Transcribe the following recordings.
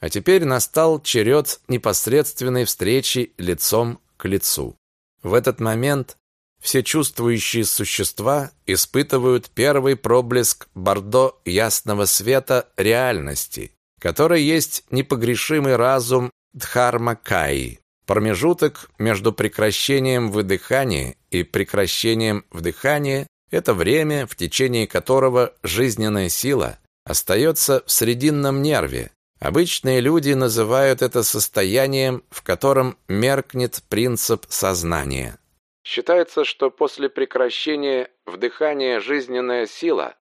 А теперь настал черед непосредственной встречи лицом к лицу. В этот момент все чувствующие существа испытывают первый проблеск бордо ясного света реальности, который есть непогрешимый разум Дхармакаи. Промежуток между прекращением выдыхания и прекращением вдыхания – это время, в течение которого жизненная сила остается в срединном нерве. Обычные люди называют это состоянием, в котором меркнет принцип сознания. Считается, что после прекращения вдыхания жизненная сила,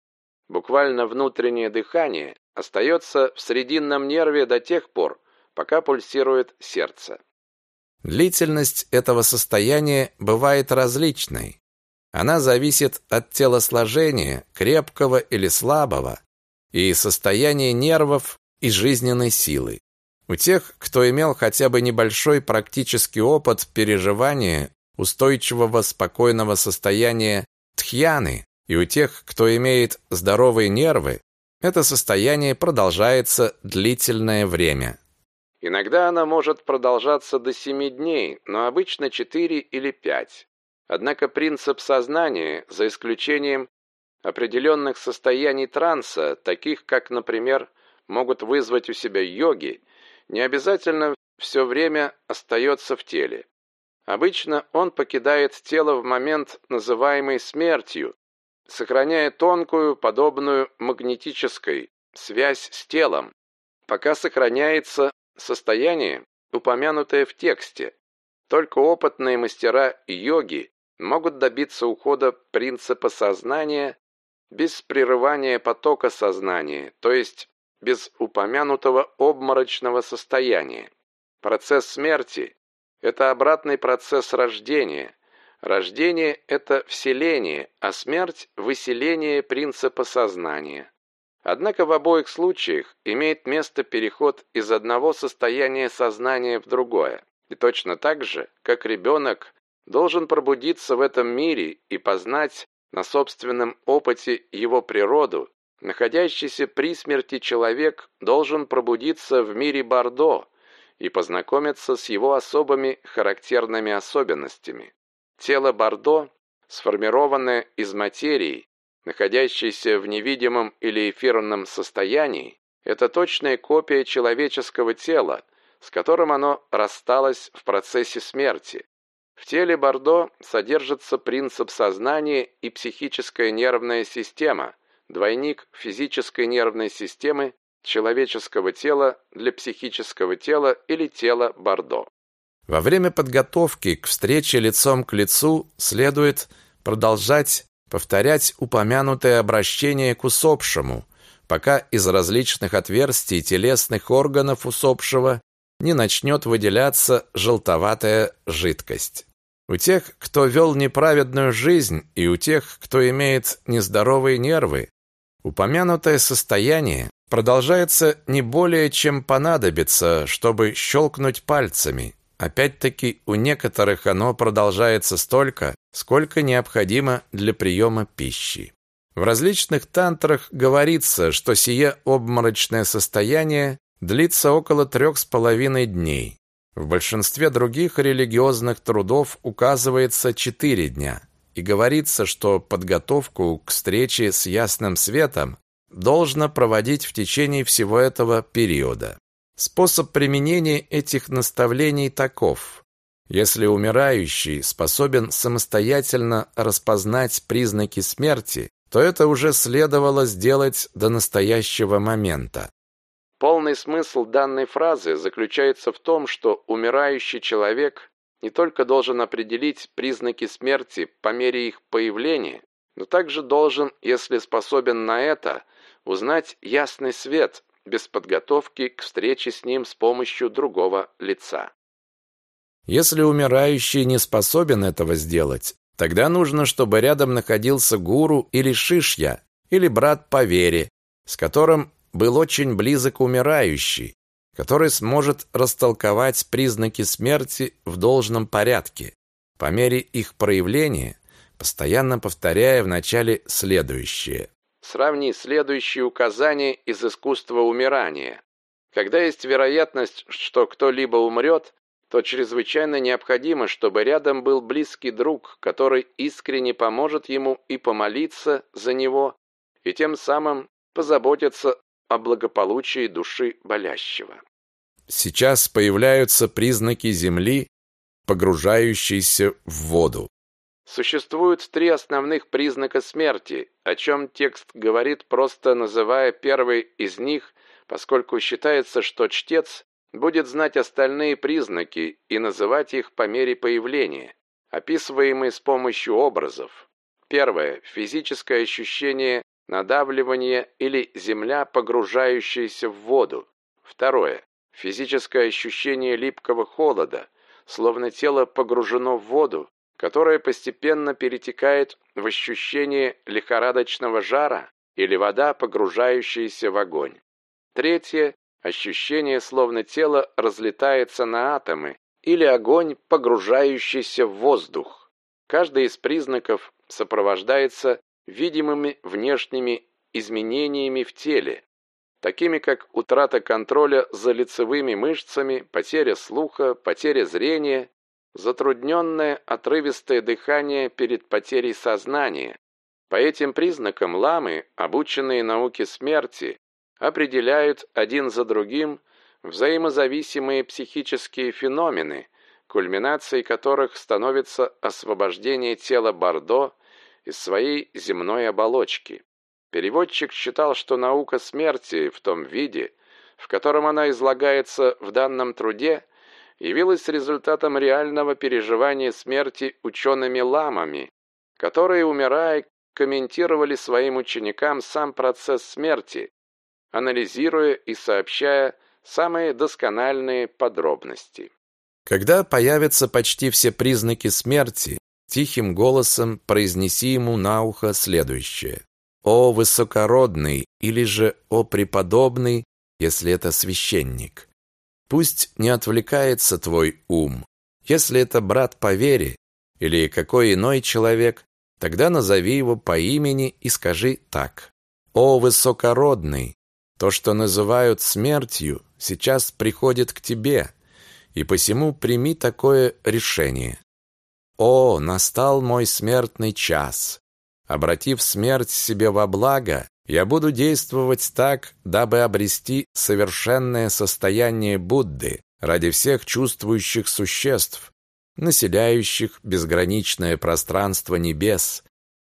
буквально внутреннее дыхание, остается в срединном нерве до тех пор, пока пульсирует сердце. Длительность этого состояния бывает различной. Она зависит от телосложения, крепкого или слабого, и состояния нервов и жизненной силы. У тех, кто имел хотя бы небольшой практический опыт переживания устойчивого спокойного состояния тхьяны, и у тех, кто имеет здоровые нервы, это состояние продолжается длительное время. Иногда она может продолжаться до 7 дней, но обычно 4 или 5. Однако принцип сознания, за исключением определенных состояний транса, таких как, например, могут вызвать у себя йоги, не обязательно все время остается в теле. Обычно он покидает тело в момент, называемый смертью, сохраняя тонкую, подобную магнетической, связь с телом, пока сохраняется Состояние, упомянутое в тексте. Только опытные мастера йоги могут добиться ухода принципа сознания без прерывания потока сознания, то есть без упомянутого обморочного состояния. Процесс смерти – это обратный процесс рождения. Рождение – это вселение, а смерть – выселение принципа сознания. Однако в обоих случаях имеет место переход из одного состояния сознания в другое. И точно так же, как ребенок должен пробудиться в этом мире и познать на собственном опыте его природу, находящийся при смерти человек должен пробудиться в мире Бордо и познакомиться с его особыми характерными особенностями. Тело Бордо, сформированное из материи, находящийся в невидимом или эфирном состоянии, это точная копия человеческого тела, с которым оно рассталось в процессе смерти. В теле Бордо содержится принцип сознания и психическая нервная система, двойник физической нервной системы человеческого тела для психического тела или тела Бордо. Во время подготовки к встрече лицом к лицу следует продолжать повторять упомянутое обращение к усопшему, пока из различных отверстий телесных органов усопшего не начнет выделяться желтоватая жидкость. У тех, кто вел неправедную жизнь, и у тех, кто имеет нездоровые нервы, упомянутое состояние продолжается не более, чем понадобится, чтобы щелкнуть пальцами, Опять-таки, у некоторых оно продолжается столько, сколько необходимо для приема пищи. В различных тантрах говорится, что сие обморочное состояние длится около трех с половиной дней. В большинстве других религиозных трудов указывается четыре дня. И говорится, что подготовку к встрече с ясным светом должно проводить в течение всего этого периода. Способ применения этих наставлений таков. Если умирающий способен самостоятельно распознать признаки смерти, то это уже следовало сделать до настоящего момента. Полный смысл данной фразы заключается в том, что умирающий человек не только должен определить признаки смерти по мере их появления, но также должен, если способен на это, узнать ясный свет, без подготовки к встрече с ним с помощью другого лица. Если умирающий не способен этого сделать, тогда нужно, чтобы рядом находился гуру или шишья, или брат по вере, с которым был очень близок умирающий, который сможет растолковать признаки смерти в должном порядке, по мере их проявления, постоянно повторяя вначале следующее. Сравни следующие указания из искусства умирания. Когда есть вероятность, что кто-либо умрет, то чрезвычайно необходимо, чтобы рядом был близкий друг, который искренне поможет ему и помолиться за него, и тем самым позаботиться о благополучии души болящего. Сейчас появляются признаки Земли, погружающейся в воду. Существуют три основных признака смерти, о чем текст говорит, просто называя первый из них, поскольку считается, что чтец будет знать остальные признаки и называть их по мере появления, описываемые с помощью образов. Первое физическое ощущение надавливания или земля, погружающаяся в воду. Второе физическое ощущение липкого холода, словно тело погружено в воду, которая постепенно перетекает в ощущение лихорадочного жара или вода, погружающаяся в огонь. Третье – ощущение, словно тело разлетается на атомы, или огонь, погружающийся в воздух. Каждый из признаков сопровождается видимыми внешними изменениями в теле, такими как утрата контроля за лицевыми мышцами, потеря слуха, потеря зрения, затрудненное отрывистое дыхание перед потерей сознания. По этим признакам ламы, обученные науке смерти, определяют один за другим взаимозависимые психические феномены, кульминацией которых становится освобождение тела Бордо из своей земной оболочки. Переводчик считал, что наука смерти в том виде, в котором она излагается в данном труде, явилась результатом реального переживания смерти учеными-ламами, которые, умирая, комментировали своим ученикам сам процесс смерти, анализируя и сообщая самые доскональные подробности. Когда появятся почти все признаки смерти, тихим голосом произнеси ему на ухо следующее. «О высокородный» или же «О преподобный», если это священник. Пусть не отвлекается твой ум. Если это брат по вере или какой иной человек, тогда назови его по имени и скажи так. «О, высокородный, то, что называют смертью, сейчас приходит к тебе, и посему прими такое решение. О, настал мой смертный час. Обратив смерть себе во благо, я буду действовать так, дабы обрести совершенное состояние Будды ради всех чувствующих существ, населяющих безграничное пространство небес,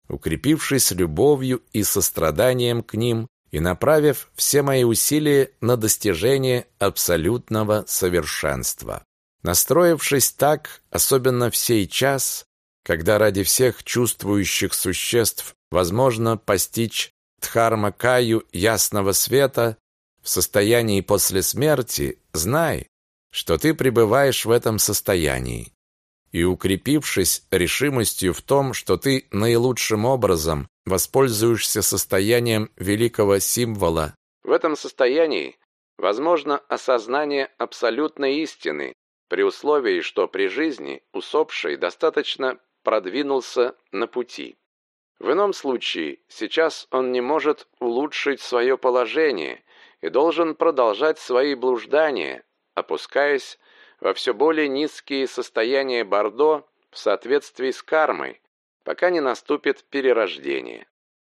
укрепившись любовью и состраданием к ним и направив все мои усилия на достижение абсолютного совершенства. Настроившись так, особенно в сей час, когда ради всех чувствующих существ возможно постичь Дхарма-каю ясного света в состоянии после смерти, знай, что ты пребываешь в этом состоянии. И укрепившись решимостью в том, что ты наилучшим образом воспользуешься состоянием великого символа, в этом состоянии возможно осознание абсолютной истины, при условии, что при жизни усопший достаточно продвинулся на пути. В ином случае, сейчас он не может улучшить свое положение и должен продолжать свои блуждания, опускаясь во все более низкие состояния Бордо в соответствии с кармой, пока не наступит перерождение.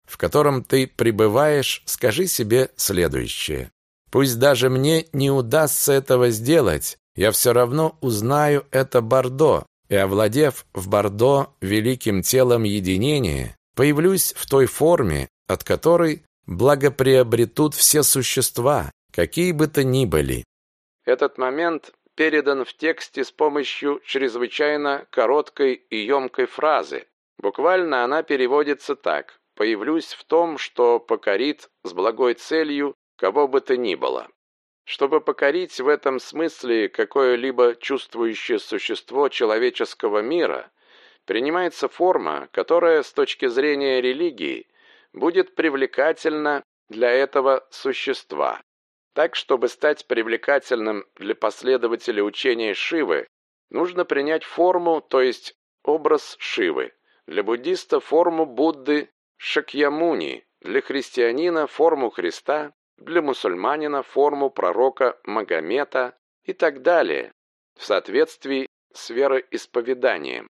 В котором ты пребываешь, скажи себе следующее. Пусть даже мне не удастся этого сделать, я все равно узнаю это Бордо, и, овладев в Бордо великим телом единения, Появлюсь в той форме, от которой благоприобретут все существа, какие бы то ни были. Этот момент передан в тексте с помощью чрезвычайно короткой и емкой фразы. Буквально она переводится так «появлюсь в том, что покорит с благой целью кого бы то ни было». Чтобы покорить в этом смысле какое-либо чувствующее существо человеческого мира – принимается форма, которая с точки зрения религии будет привлекательна для этого существа. Так, чтобы стать привлекательным для последователя учения Шивы, нужно принять форму, то есть образ Шивы. Для буддиста форму Будды Шакьямуни, для христианина форму Христа, для мусульманина форму пророка Магомета и так далее, в соответствии с вероисповеданием.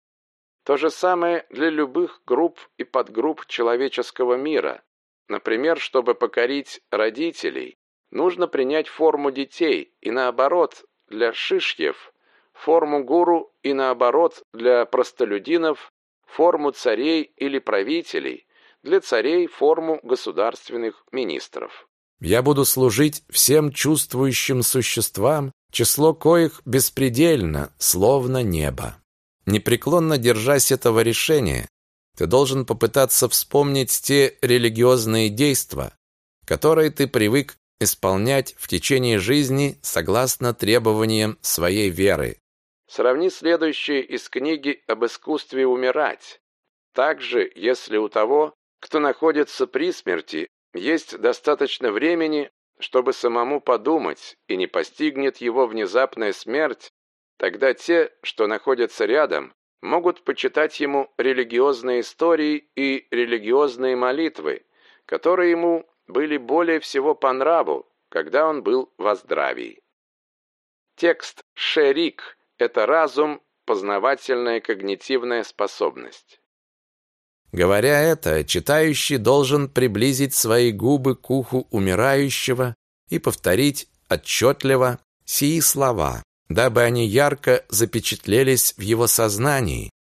То же самое для любых групп и подгрупп человеческого мира. Например, чтобы покорить родителей, нужно принять форму детей, и наоборот, для шишьев, форму гуру, и наоборот, для простолюдинов, форму царей или правителей, для царей форму государственных министров. Я буду служить всем чувствующим существам, число коих беспредельно, словно небо. Непреклонно держась этого решения, ты должен попытаться вспомнить те религиозные действия, которые ты привык исполнять в течение жизни согласно требованиям своей веры. Сравни следующее из книги об искусстве умирать. Также, если у того, кто находится при смерти, есть достаточно времени, чтобы самому подумать, и не постигнет его внезапная смерть, тогда те, что находятся рядом, могут почитать ему религиозные истории и религиозные молитвы, которые ему были более всего по нраву, когда он был во здравии. Текст «шерик» — это разум, познавательная когнитивная способность. Говоря это, читающий должен приблизить свои губы к уху умирающего и повторить отчетливо сии слова, дабы они ярко запечатлелись в его сознании,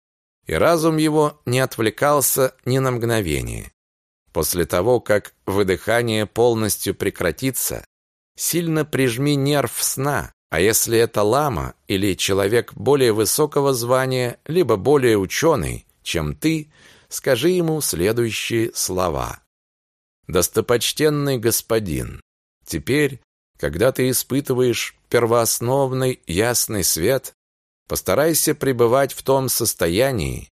и разум его не отвлекался ни на мгновение. После того, как выдыхание полностью прекратится, сильно прижми нерв сна, а если это лама или человек более высокого звания, либо более ученый, чем ты – скажи ему следующие слова. «Достопочтенный господин, теперь, когда ты испытываешь первоосновный ясный свет, постарайся пребывать в том состоянии,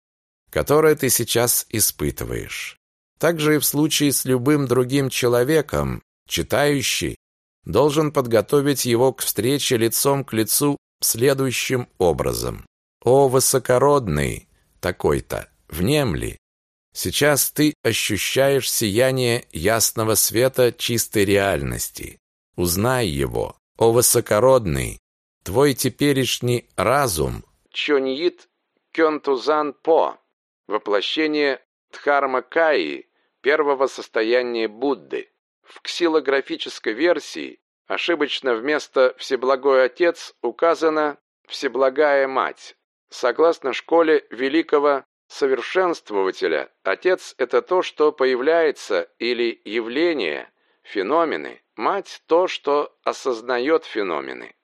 которое ты сейчас испытываешь. Также и в случае с любым другим человеком, читающий должен подготовить его к встрече лицом к лицу следующим образом. «О, высокородный такой-то, внемли, Сейчас ты ощущаешь сияние ясного света чистой реальности. Узнай его, о высокородный, твой теперешний разум. Чоньит Кёнтузан По, воплощение Дхарма Каи, первого состояния Будды. В ксилографической версии ошибочно вместо «Всеблагой Отец» указано «Всеблагая Мать». Согласно школе великого совершенствователя отец – это то, что появляется, или явление, феномены, мать – то, что осознает феномены.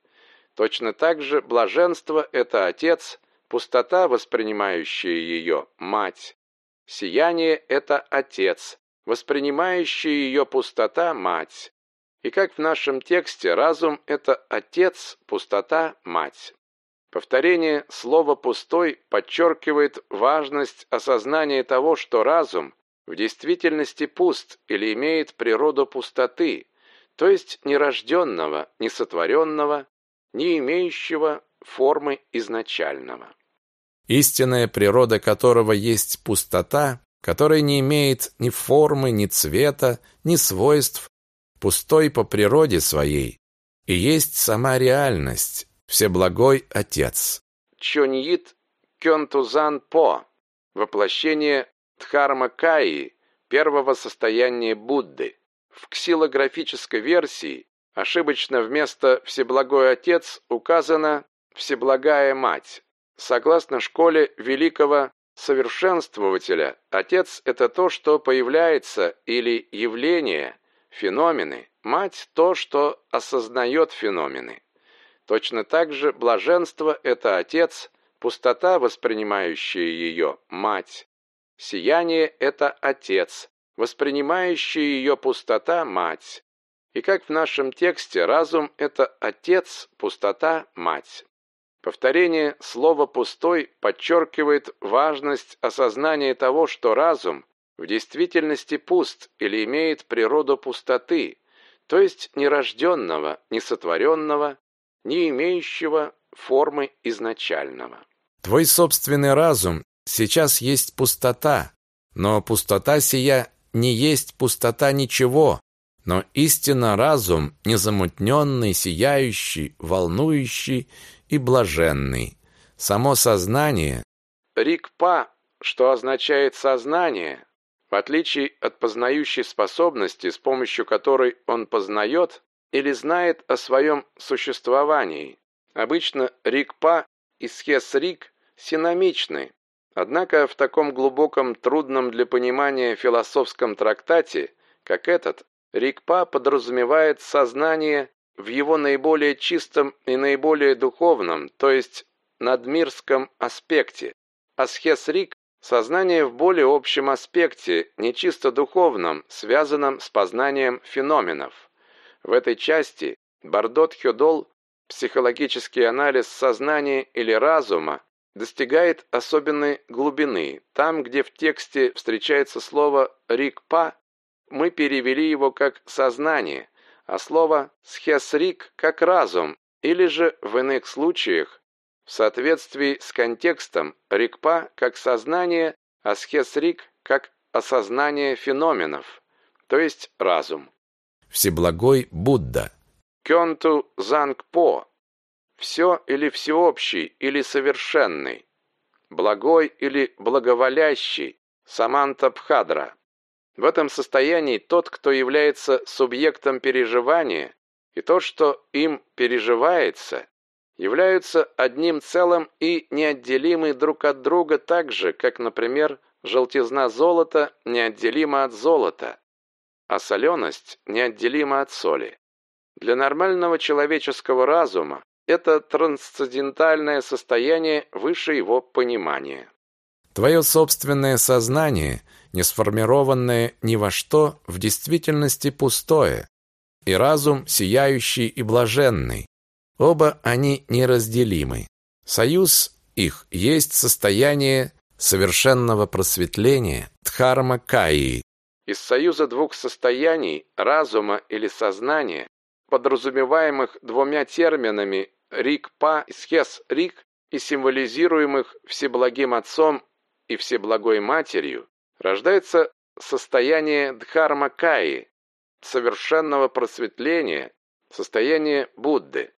Точно так же блаженство – это отец, пустота, воспринимающая ее – мать. Сияние – это отец, воспринимающая ее пустота – мать. И как в нашем тексте, разум – это отец, пустота – мать. Повторение слова «пустой» подчеркивает важность осознания того, что разум в действительности пуст или имеет природу пустоты, то есть нерожденного, несотворенного, не имеющего формы изначального. Истинная природа которого есть пустота, которая не имеет ни формы, ни цвета, ни свойств, пустой по природе своей, и есть сама реальность, Всеблагой Отец. Чоньит Кёнтузан По, воплощение Дхарма Каи, первого состояния Будды. В ксилографической версии ошибочно вместо Всеблагой Отец указано Всеблагая Мать. Согласно школе великого совершенствователя, Отец – это то, что появляется, или явление, феномены, Мать – то, что осознает феномены. Точно так же блаженство – это Отец, пустота, воспринимающая ее – Мать. Сияние – это Отец, воспринимающая ее пустота – Мать. И как в нашем тексте, разум – это Отец, пустота – Мать. Повторение слова «пустой» подчеркивает важность осознания того, что разум в действительности пуст или имеет природу пустоты, то есть нерожденного, несотворенного, не имеющего формы изначального. Твой собственный разум сейчас есть пустота, но пустота сия не есть пустота ничего, но истинно разум незамутненный, сияющий, волнующий и блаженный. Само сознание Рикпа, что означает сознание, в отличие от познающей способности, с помощью которой он познает или знает о своем существовании. Обычно Рикпа и Схес-Рик синомичны, однако в таком глубоком, трудном для понимания философском трактате, как этот, Рикпа подразумевает сознание в его наиболее чистом и наиболее духовном, то есть надмирском аспекте. Асхес-Рик – сознание в более общем аспекте, не чисто духовном, связанном с познанием феноменов. В этой части Бардот Хёдол психологический анализ сознания или разума достигает особенной глубины. Там, где в тексте встречается слово «рикпа», мы перевели его как «сознание», а слово «схесрик» как «разум», или же в иных случаях, в соответствии с контекстом, рикпа как сознание, а схесрик как осознание феноменов, то есть разум. Всеблагой Будда. Кёнту Зангпо. Все или всеобщий, или совершенный. Благой или благоволящий. Саманта Бхадра. В этом состоянии тот, кто является субъектом переживания, и то, что им переживается, являются одним целым и неотделимы друг от друга так же, как, например, желтизна золота неотделима от золота, а соленость неотделима от соли. Для нормального человеческого разума это трансцендентальное состояние выше его понимания. Твое собственное сознание – не сформированное ни во что, в действительности пустое, и разум сияющий и блаженный. Оба они неразделимы. Союз их есть состояние совершенного просветления Дхарма Каи. Из союза двух состояний, разума или сознания, подразумеваемых двумя терминами Рик-Па и Схес-Рик и символизируемых Всеблагим Отцом и Всеблагой Матерью, рождается состояние дхарма-каи, совершенного просветления, состояние Будды.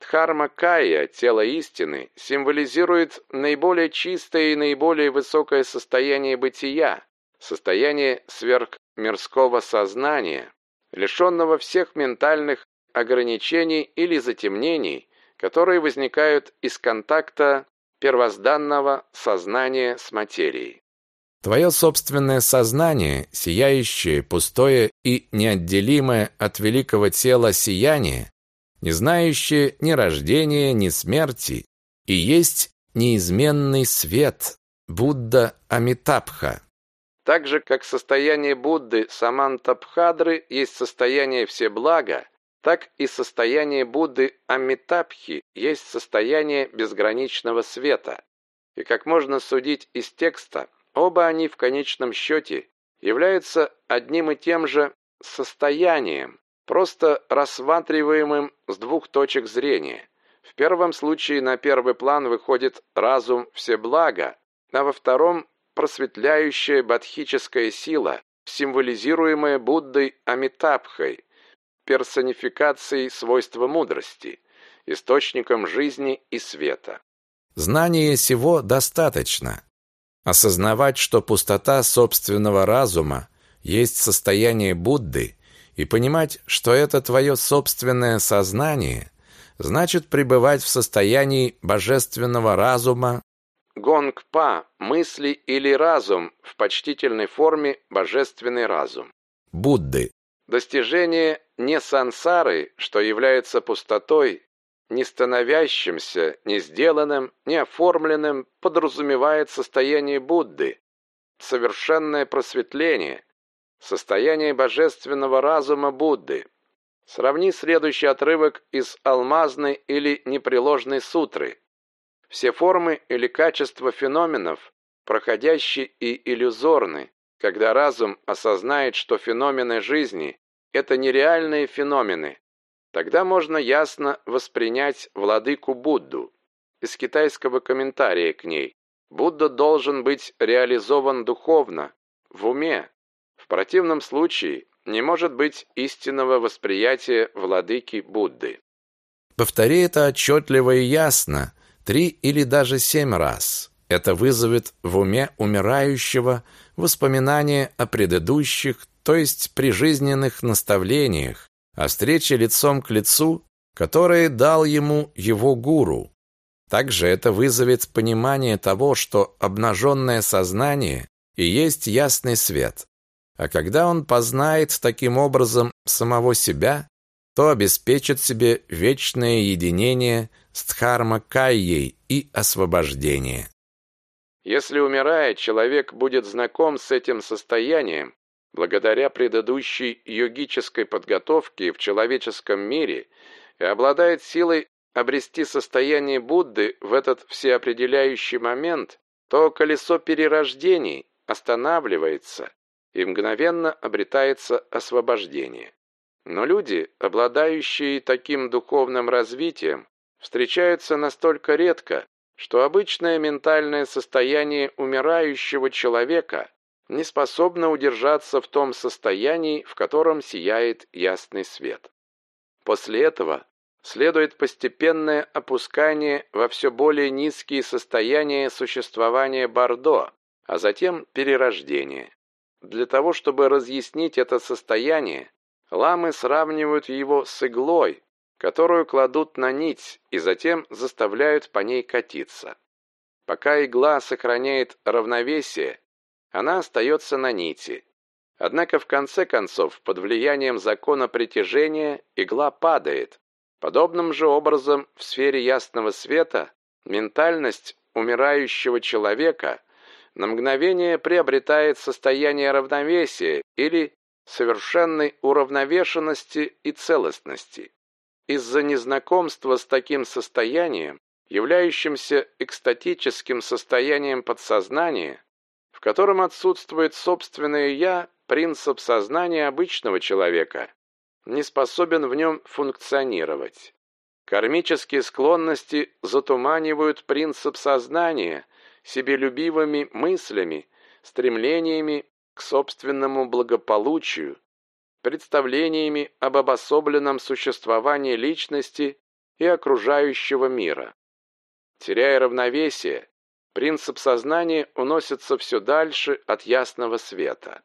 Дхарма-кая, тело истины, символизирует наиболее чистое и наиболее высокое состояние бытия, состояние сверхмирского сознания, лишенного всех ментальных ограничений или затемнений, которые возникают из контакта первозданного сознания с материей. Твое собственное сознание, сияющее, пустое и неотделимое от великого тела сияние, не знающее ни рождения, ни смерти, и есть неизменный свет, Будда Амитабха. Так же, как состояние Будды Самантабхадры есть состояние всеблага, так и состояние Будды Амитабхи есть состояние безграничного света. И как можно судить из текста, Оба они в конечном счете являются одним и тем же состоянием, просто рассматриваемым с двух точек зрения. В первом случае на первый план выходит разум всеблага, а во втором – просветляющая бодхическая сила, символизируемая Буддой Амитабхой, персонификацией свойства мудрости, источником жизни и света. Знания сего достаточно. Осознавать, что пустота собственного разума есть состояние Будды, и понимать, что это твое собственное сознание, значит пребывать в состоянии божественного разума. Гонгпа – мысли или разум, в почтительной форме божественный разум. Будды. Достижение не сансары, что является пустотой, не становящимся, не сделанным, не оформленным подразумевает состояние Будды, совершенное просветление, состояние божественного разума Будды. Сравни следующий отрывок из алмазной или непреложной сутры. Все формы или качества феноменов проходящие и иллюзорны, когда разум осознает, что феномены жизни – это нереальные феномены, Тогда можно ясно воспринять владыку Будду. Из китайского комментария к ней. Будда должен быть реализован духовно, в уме. В противном случае не может быть истинного восприятия владыки Будды. Повтори это отчетливо и ясно, три или даже семь раз. Это вызовет в уме умирающего воспоминания о предыдущих, то есть прижизненных наставлениях, о встрече лицом к лицу, которые дал ему его гуру. Также это вызовет понимание того, что обнаженное сознание и есть ясный свет. А когда он познает таким образом самого себя, то обеспечит себе вечное единение с Дхарма-кайей и освобождение. Если умирая, человек будет знаком с этим состоянием, благодаря предыдущей йогической подготовке в человеческом мире и обладает силой обрести состояние Будды в этот всеопределяющий момент, то колесо перерождений останавливается и мгновенно обретается освобождение. Но люди, обладающие таким духовным развитием, встречаются настолько редко, что обычное ментальное состояние умирающего человека не способно удержаться в том состоянии, в котором сияет ясный свет. После этого следует постепенное опускание во все более низкие состояния существования Бордо, а затем перерождение. Для того, чтобы разъяснить это состояние, ламы сравнивают его с иглой, которую кладут на нить и затем заставляют по ней катиться. Пока игла сохраняет равновесие, она остается на нити. Однако в конце концов, под влиянием закона притяжения, игла падает. Подобным же образом в сфере ясного света ментальность умирающего человека на мгновение приобретает состояние равновесия или совершенной уравновешенности и целостности. Из-за незнакомства с таким состоянием, являющимся экстатическим состоянием подсознания, в котором отсутствует собственное «я», принцип сознания обычного человека, не способен в нем функционировать. Кармические склонности затуманивают принцип сознания себелюбивыми мыслями, стремлениями к собственному благополучию, представлениями об обособленном существовании личности и окружающего мира. Теряя равновесие, принцип сознания уносится все дальше от ясного света.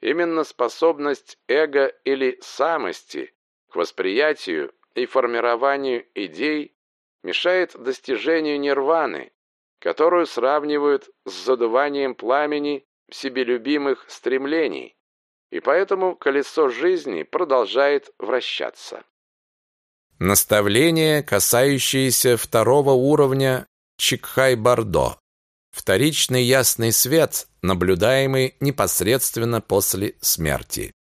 Именно способность эго или самости к восприятию и формированию идей мешает достижению нирваны, которую сравнивают с задуванием пламени себелюбимых стремлений, и поэтому колесо жизни продолжает вращаться. Наставление, касающееся второго уровня Чикхай-Бардо. Вторичный ясный свет, наблюдаемый непосредственно после смерти.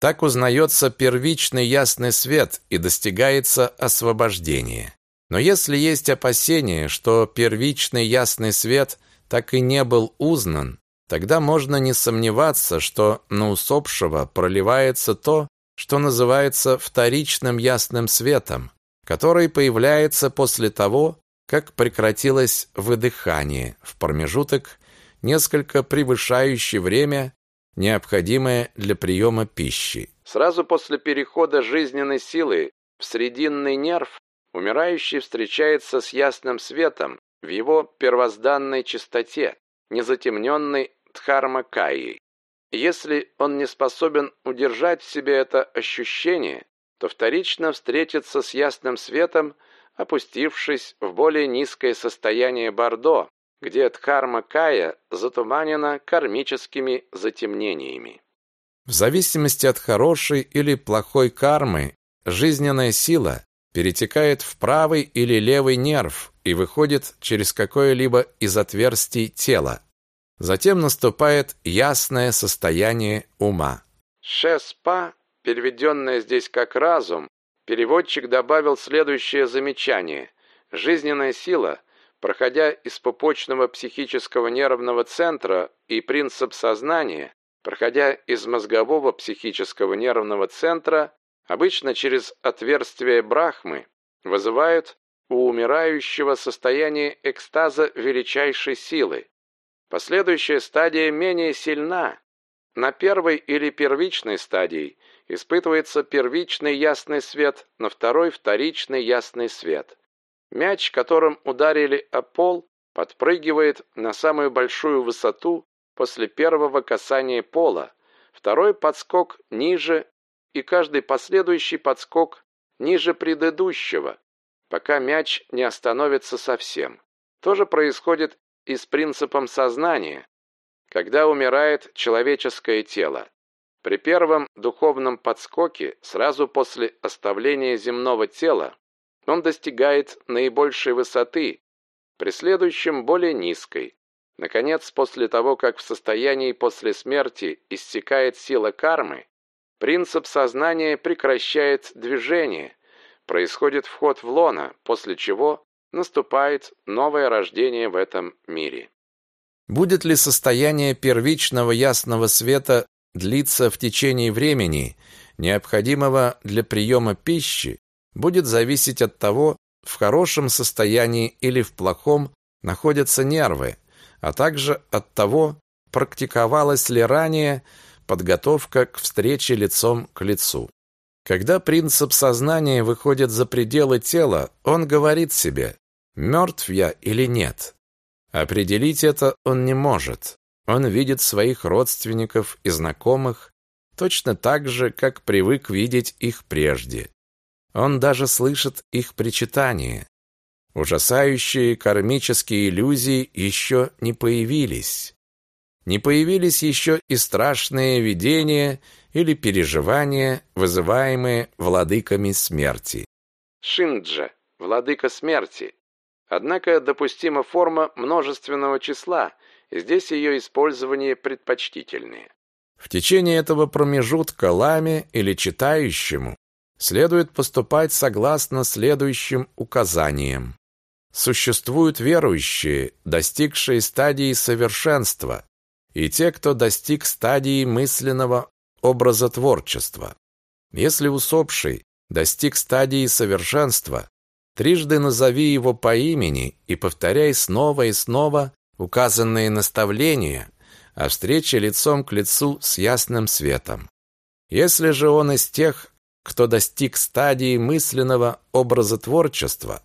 Так узнается первичный ясный свет и достигается освобождение. Но если есть опасение, что первичный ясный свет так и не был узнан, тогда можно не сомневаться, что на усопшего проливается то, что называется вторичным ясным светом, который появляется после того, как прекратилось выдыхание в промежуток, несколько превышающий время, необходимое для приема пищи. Сразу после перехода жизненной силы в срединный нерв умирающий встречается с ясным светом в его первозданной чистоте, незатемненной дхарма-кайей. Если он не способен удержать в себе это ощущение, то вторично встретится с ясным светом опустившись в более низкое состояние Бордо, где дхарма Кая затуманена кармическими затемнениями. В зависимости от хорошей или плохой кармы, жизненная сила перетекает в правый или левый нерв и выходит через какое-либо из отверстий тела. Затем наступает ясное состояние ума. Шеспа, переведенное здесь как разум, Переводчик добавил следующее замечание. Жизненная сила, проходя из пупочного психического нервного центра и принцип сознания, проходя из мозгового психического нервного центра, обычно через отверстие брахмы, вызывают у умирающего состояние экстаза величайшей силы. Последующая стадия менее сильна, на первой или первичной стадии испытывается первичный ясный свет, на второй вторичный ясный свет. Мяч, которым ударили о пол, подпрыгивает на самую большую высоту после первого касания пола, второй подскок ниже и каждый последующий подскок ниже предыдущего, пока мяч не остановится совсем. То же происходит и с принципом сознания, когда умирает человеческое тело. При первом духовном подскоке, сразу после оставления земного тела, он достигает наибольшей высоты, при следующем более низкой. Наконец, после того, как в состоянии после смерти иссякает сила кармы, принцип сознания прекращает движение, происходит вход в лона, после чего наступает новое рождение в этом мире. Будет ли состояние первичного ясного света длиться в течение времени, необходимого для приема пищи, будет зависеть от того, в хорошем состоянии или в плохом находятся нервы, а также от того, практиковалась ли ранее подготовка к встрече лицом к лицу. Когда принцип сознания выходит за пределы тела, он говорит себе, мертв я или нет. Определить это он не может. Он видит своих родственников и знакомых точно так же, как привык видеть их прежде. Он даже слышит их причитания. Ужасающие кармические иллюзии еще не появились. Не появились еще и страшные видения или переживания, вызываемые владыками смерти. Шинджа, владыка смерти, Однако допустима форма множественного числа, здесь ее использование предпочтительнее. В течение этого промежутка ламе или читающему следует поступать согласно следующим указаниям. Существуют верующие, достигшие стадии совершенства, и те, кто достиг стадии мысленного образотворчества. Если усопший достиг стадии совершенства, Трижды назови его по имени и повторяй снова и снова указанные наставления о встрече лицом к лицу с ясным светом. Если же он из тех, кто достиг стадии мысленного образотворчества,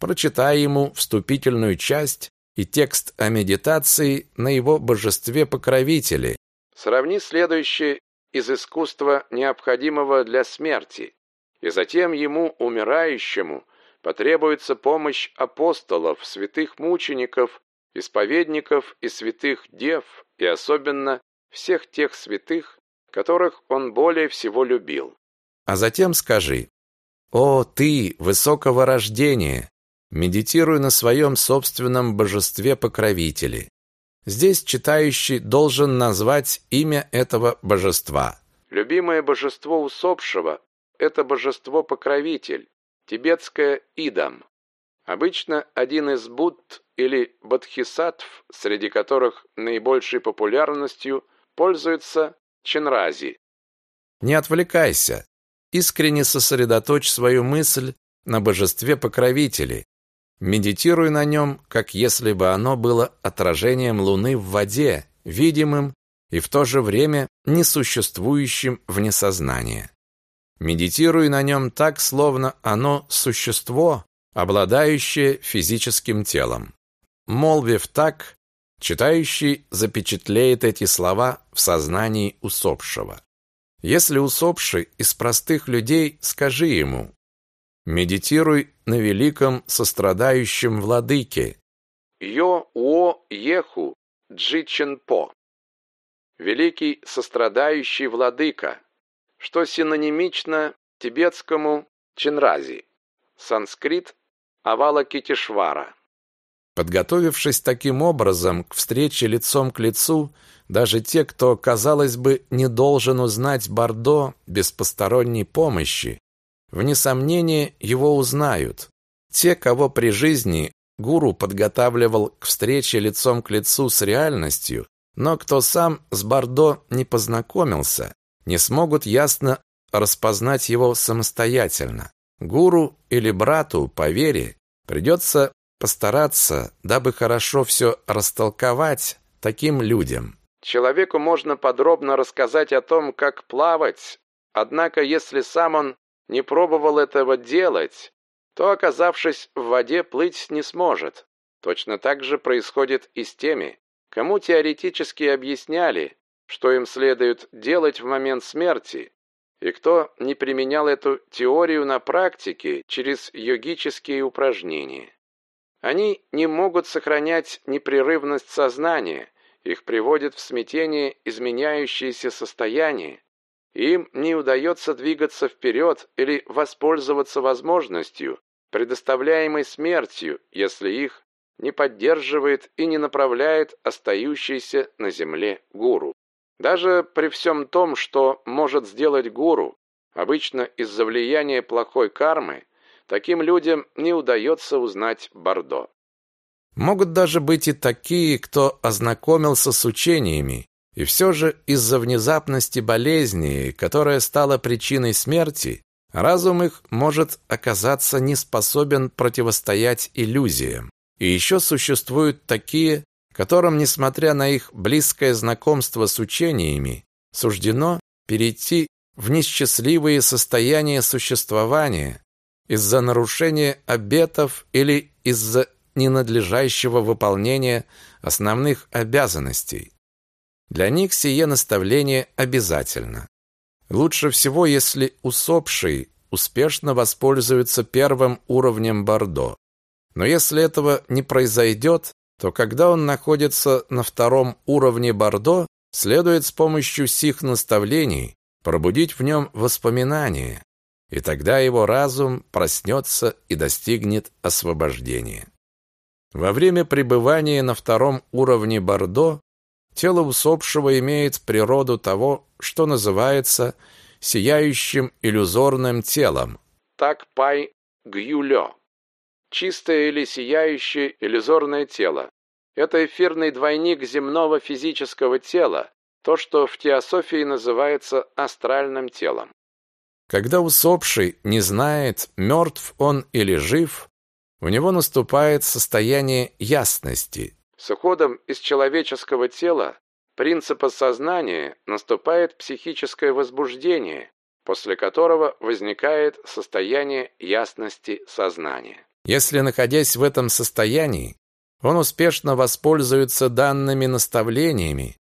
прочитай ему вступительную часть и текст о медитации на его божестве-покровителе. Сравни следующее из искусства, необходимого для смерти, и затем ему, умирающему, потребуется помощь апостолов, святых мучеников, исповедников и святых дев, и особенно всех тех святых, которых он более всего любил. А затем скажи, «О, ты, высокого рождения, медитируй на своем собственном божестве-покровителе». Здесь читающий должен назвать имя этого божества. Любимое божество усопшего – это божество-покровитель, Тибетская Идам. Обычно один из Будд или Бодхисаттв, среди которых наибольшей популярностью пользуется Ченрази. Не отвлекайся. Искренне сосредоточь свою мысль на божестве-покровителе. Медитируй на нем, как если бы оно было отражением луны в воде, видимым и в то же время несуществующим вне сознания. Медитируй на нем так, словно оно существо, обладающее физическим телом. Молвив так, читающий запечатлеет эти слова в сознании усопшего. Если усопший из простых людей, скажи ему «Медитируй на великом сострадающем владыке». Йо Уо Еху Джичен По. Великий сострадающий владыка, что синонимично тибетскому Чинрази, санскрит Авалокитешвара. Подготовившись таким образом к встрече лицом к лицу, даже те, кто, казалось бы, не должен узнать Бордо без посторонней помощи, вне сомнения его узнают. Те, кого при жизни гуру подготавливал к встрече лицом к лицу с реальностью, но кто сам с Бордо не познакомился, не смогут ясно распознать его самостоятельно. Гуру или брату по вере придется постараться, дабы хорошо все растолковать таким людям. Человеку можно подробно рассказать о том, как плавать, однако если сам он не пробовал этого делать, то, оказавшись в воде, плыть не сможет. Точно так же происходит и с теми, кому теоретически объясняли, что им следует делать в момент смерти, и кто не применял эту теорию на практике через йогические упражнения. Они не могут сохранять непрерывность сознания, их приводит в смятение изменяющиеся состояния, им не удается двигаться вперед или воспользоваться возможностью, предоставляемой смертью, если их не поддерживает и не направляет остающийся на земле гуру. Даже при всем том, что может сделать гуру, обычно из-за влияния плохой кармы, таким людям не удается узнать Бордо. Могут даже быть и такие, кто ознакомился с учениями, и все же из-за внезапности болезни, которая стала причиной смерти, разум их может оказаться не способен противостоять иллюзиям. И еще существуют такие, которым, несмотря на их близкое знакомство с учениями, суждено перейти в несчастливые состояния существования из-за нарушения обетов или из-за ненадлежащего выполнения основных обязанностей. Для них сие наставление обязательно. Лучше всего, если усопший успешно воспользуется первым уровнем Бордо. Но если этого не произойдет, то когда он находится на втором уровне Бордо, следует с помощью сих наставлений пробудить в нем воспоминания, и тогда его разум проснется и достигнет освобождения. Во время пребывания на втором уровне Бордо тело усопшего имеет природу того, что называется сияющим иллюзорным телом. Так пай гюлё чистое или сияющее иллюзорное тело. Это эфирный двойник земного физического тела, то, что в теософии называется астральным телом. Когда усопший не знает, мертв он или жив, у него наступает состояние ясности. С уходом из человеческого тела принципа сознания наступает психическое возбуждение, после которого возникает состояние ясности сознания. Если, находясь в этом состоянии, он успешно воспользуется данными наставлениями,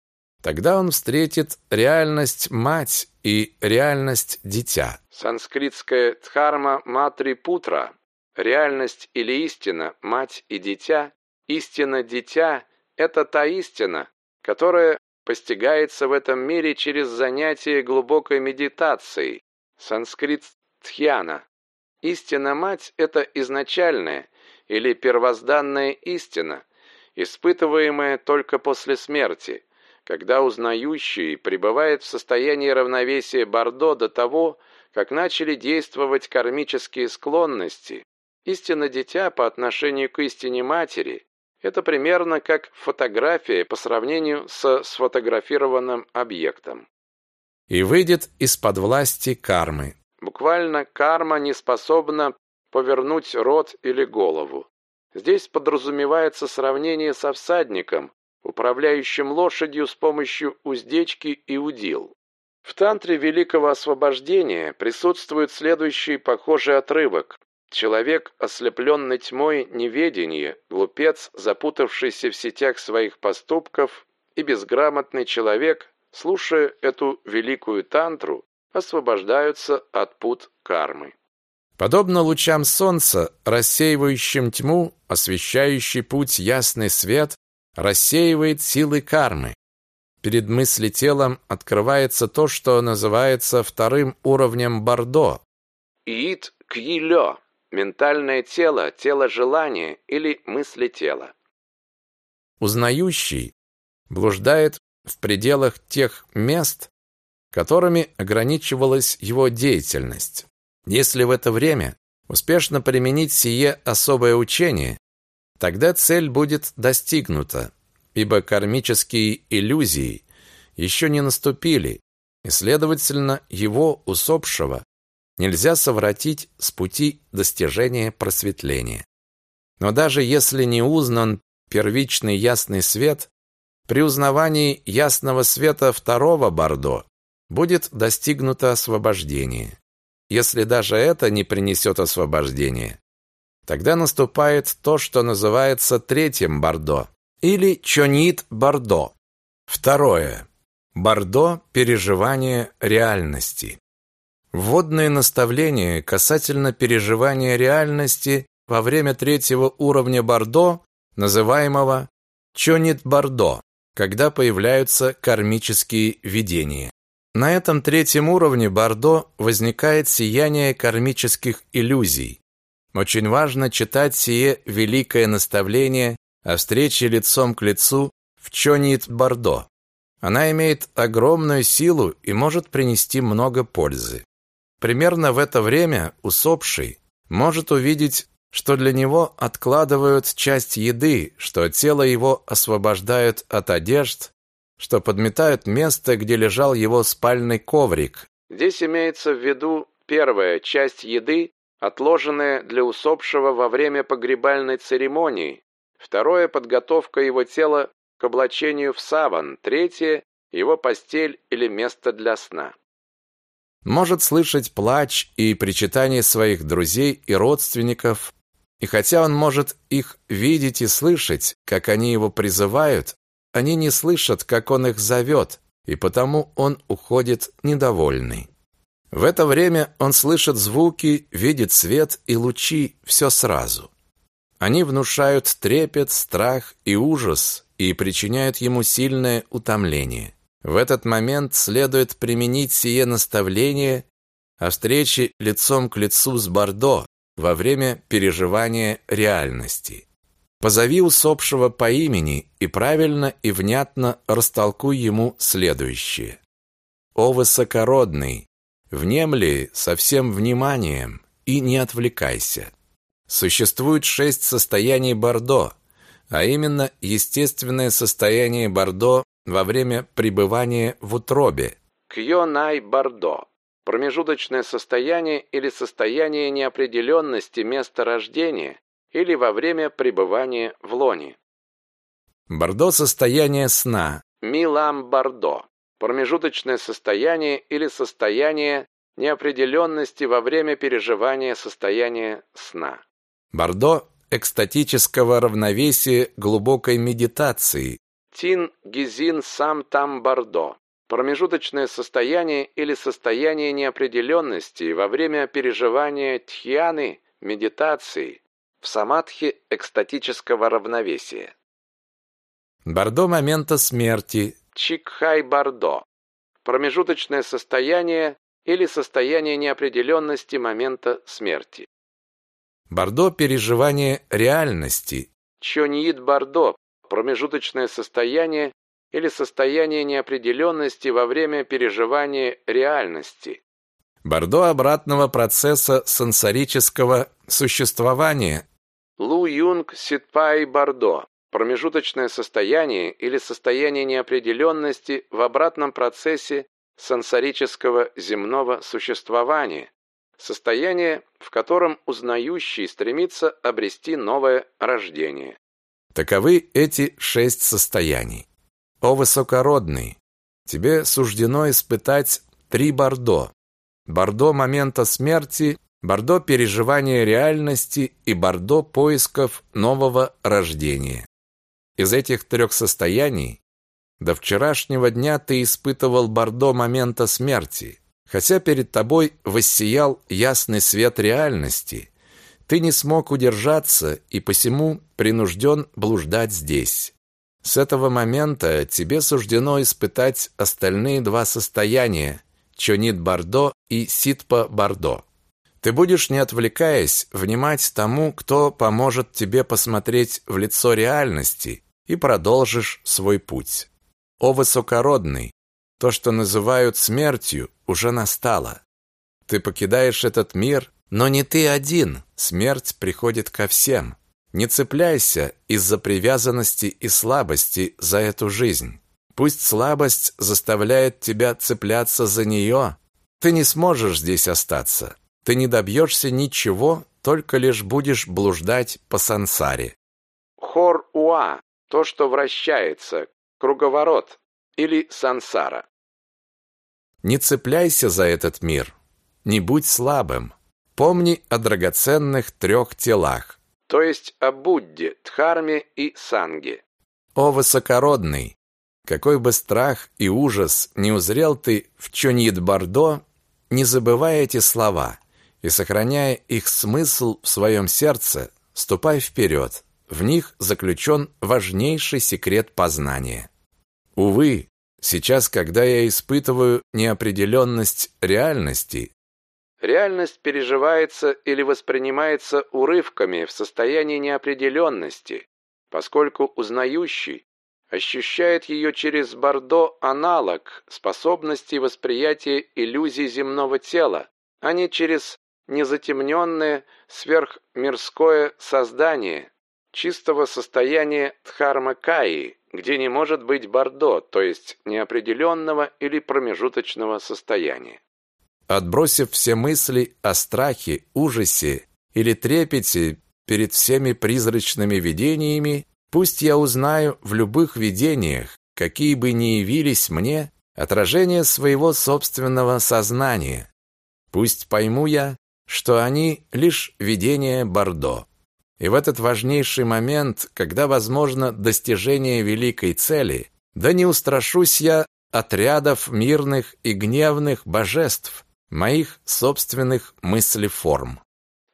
тогда он встретит реальность мать и реальность дитя. Санскритское дхарма матри путра, реальность или истина, мать и дитя, истина дитя это та истина, которая постигается в этом мире через занятие глубокой медитацией. Санскрит тхьяна. Истина мать это изначальная или первозданная истина, испытываемая только после смерти, когда узнающий пребывает в состоянии равновесия Бордо до того, как начали действовать кармические склонности. Истина дитя по отношению к истине матери это примерно как фотография по сравнению со сфотографированным объектом. И выйдет из-под власти кармы. Буквально карма не способна повернуть рот или голову. Здесь подразумевается сравнение со всадником, управляющим лошадью с помощью уздечки и удил. В тантре Великого Освобождения присутствует следующий похожий отрывок. Человек, ослепленный тьмой неведения, глупец, запутавшийся в сетях своих поступков, и безграмотный человек, слушая эту великую тантру, освобождаются от пут кармы. Подобно лучам солнца, рассеивающим тьму, освещающий путь ясный свет, рассеивает силы кармы. Перед мысли телом открывается то, что называется вторым уровнем Бордо. Иит кьилё – ментальное тело, тело желания или мысли тела. Узнающий блуждает в пределах тех мест, которыми ограничивалась его деятельность. Если в это время успешно применить сие особое учение, тогда цель будет достигнута, ибо кармические иллюзии еще не наступили, и, следовательно, его усопшего нельзя совратить с пути достижения просветления. Но даже если не узнан первичный ясный свет, При узнавании ясного света второго Бордо будет достигнуто освобождение. Если даже это не принесет освобождения, тогда наступает то, что называется третьим Бордо или чонит Бордо. Второе. Бордо – переживание реальности. Вводные наставления касательно переживания реальности во время третьего уровня Бордо, называемого Чонит Бордо, когда появляются кармические видения. На этом третьем уровне Бордо возникает сияние кармических иллюзий. Очень важно читать сие великое наставление о встрече лицом к лицу в Чонит Бордо. Она имеет огромную силу и может принести много пользы. Примерно в это время усопший может увидеть, что для него откладывают часть еды, что тело его освобождают от одежд, что подметают место, где лежал его спальный коврик. Здесь имеется в виду первая часть еды, отложенная для усопшего во время погребальной церемонии, второе подготовка его тела к облачению в саван, третье его постель или место для сна может слышать плач и причитания своих друзей и родственников, и хотя он может их видеть и слышать, как они его призывают, они не слышат, как он их зовет, и потому он уходит недовольный. В это время он слышит звуки, видит свет и лучи все сразу. Они внушают трепет, страх и ужас и причиняют ему сильное утомление. В этот момент следует применить сие наставление о встрече лицом к лицу с Бордо во время переживания реальности. Позови усопшего по имени и правильно и внятно растолкуй ему следующее. «О высокородный, внемли со всем вниманием и не отвлекайся. Существует шесть состояний Бордо, а именно естественное состояние Бордо во время пребывания в утробе. Кьонай-Бордо. Промежуточное состояние или состояние неопределенности места рождения или во время пребывания в лоне. Бордо – состояние сна. Милам-Бордо. Промежуточное состояние или состояние неопределенности во время переживания состояния сна. Бордо – экстатического равновесия глубокой медитации, Тин Гизин Сам Там Бардо. Промежуточное состояние или состояние неопределенности во время переживания тхьяны, медитации, в самадхи экстатического равновесия. Бардо момента смерти. Чикхай Бардо. Промежуточное состояние или состояние неопределенности момента смерти. Бардо переживание реальности. Чоньид Бардо промежуточное состояние или состояние неопределенности во время переживания реальности. Бордо обратного процесса сенсорического существования. Лу Юнг Ситпай Бордо. Промежуточное состояние или состояние неопределенности в обратном процессе сенсорического земного существования. Состояние, в котором узнающий стремится обрести новое рождение. Таковы эти шесть состояний. О высокородный, тебе суждено испытать три бордо. Бордо момента смерти, бордо переживания реальности и бордо поисков нового рождения. Из этих трех состояний до вчерашнего дня ты испытывал бордо момента смерти, хотя перед тобой воссиял ясный свет реальности, ты не смог удержаться и посему принужден блуждать здесь. С этого момента тебе суждено испытать остальные два состояния – Чонит-Бардо и Ситпа-Бардо. Ты будешь, не отвлекаясь, внимать тому, кто поможет тебе посмотреть в лицо реальности и продолжишь свой путь. О высокородный, то, что называют смертью, уже настало. Ты покидаешь этот мир но не ты один, смерть приходит ко всем. Не цепляйся из-за привязанности и слабости за эту жизнь. Пусть слабость заставляет тебя цепляться за нее. Ты не сможешь здесь остаться. Ты не добьешься ничего, только лишь будешь блуждать по сансаре. Хор-уа, то, что вращается, круговорот или сансара. Не цепляйся за этот мир, не будь слабым. Помни о драгоценных трех телах, то есть о Будде, Дхарме и Санге. О высокородный, какой бы страх и ужас не узрел ты в Чоньид-Бардо, не забывай эти слова и, сохраняя их смысл в своем сердце, ступай вперед. В них заключен важнейший секрет познания. Увы, сейчас, когда я испытываю неопределенность реальности, реальность переживается или воспринимается урывками в состоянии неопределенности, поскольку узнающий ощущает ее через бордо аналог способности восприятия иллюзий земного тела, а не через незатемненное сверхмирское создание, чистого состояния Дхармакаи, где не может быть бордо, то есть неопределенного или промежуточного состояния. Отбросив все мысли о страхе, ужасе или трепете перед всеми призрачными видениями, пусть я узнаю в любых видениях, какие бы ни явились мне, отражение своего собственного сознания. Пусть пойму я, что они лишь видения Бордо. И в этот важнейший момент, когда возможно достижение великой цели, да не устрашусь я отрядов мирных и гневных божеств, моих собственных мыслеформ.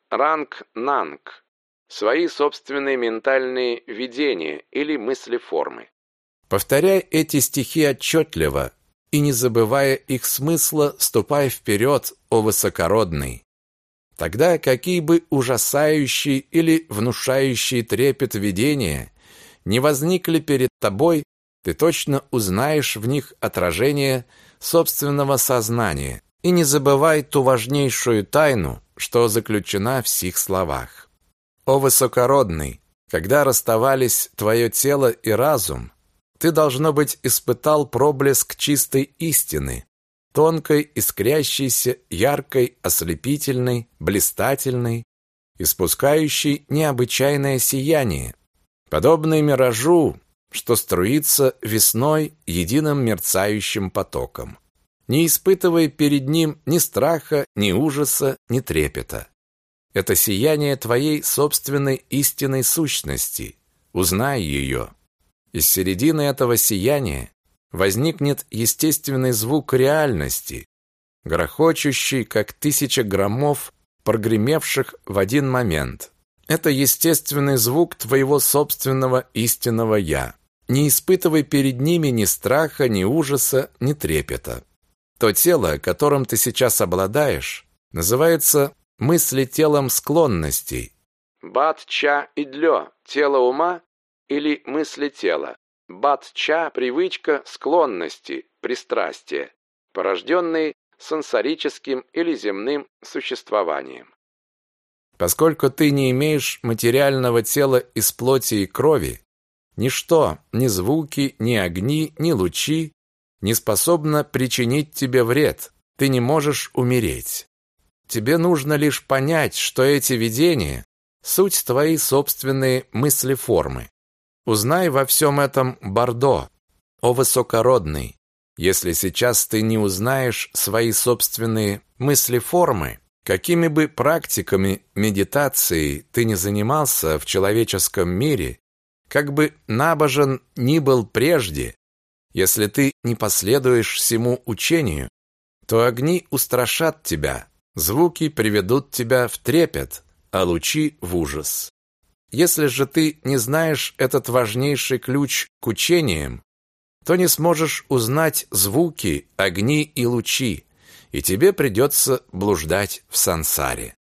Ранг Нанг. Свои собственные ментальные видения или мыслеформы. Повторяй эти стихи отчетливо и не забывая их смысла, ступай вперед, о высокородный. Тогда какие бы ужасающие или внушающие трепет видения не возникли перед тобой, ты точно узнаешь в них отражение собственного сознания. И не забывай ту важнейшую тайну, что заключена в сих словах. О высокородный, когда расставались твое тело и разум, ты, должно быть, испытал проблеск чистой истины, тонкой, искрящейся, яркой, ослепительной, блистательной, испускающей необычайное сияние, подобное миражу, что струится весной единым мерцающим потоком, не испытывая перед ним ни страха, ни ужаса, ни трепета. Это сияние твоей собственной истинной сущности. Узнай ее. Из середины этого сияния возникнет естественный звук реальности, грохочущий, как тысяча громов, прогремевших в один момент. Это естественный звук твоего собственного истинного «я». Не испытывай перед ними ни страха, ни ужаса, ни трепета. То тело, которым ты сейчас обладаешь, называется мысли-телом склонностей. Бат-ча и длё – тело ума или мысли тела. Бат-ча – привычка, склонности, пристрастия, порожденные сенсорическим или земным существованием. Поскольку ты не имеешь материального тела из плоти и крови, ничто, ни звуки, ни огни, ни лучи не способно причинить тебе вред. Ты не можешь умереть. Тебе нужно лишь понять, что эти видения – суть твоей собственные мысли-формы. Узнай во всем этом Бордо, о высокородный. Если сейчас ты не узнаешь свои собственные мысли-формы, какими бы практиками медитации ты не занимался в человеческом мире, как бы набожен ни был прежде, если ты не последуешь всему учению, то огни устрашат тебя, звуки приведут тебя в трепет, а лучи в ужас. Если же ты не знаешь этот важнейший ключ к учениям, то не сможешь узнать звуки, огни и лучи, и тебе придется блуждать в сансаре.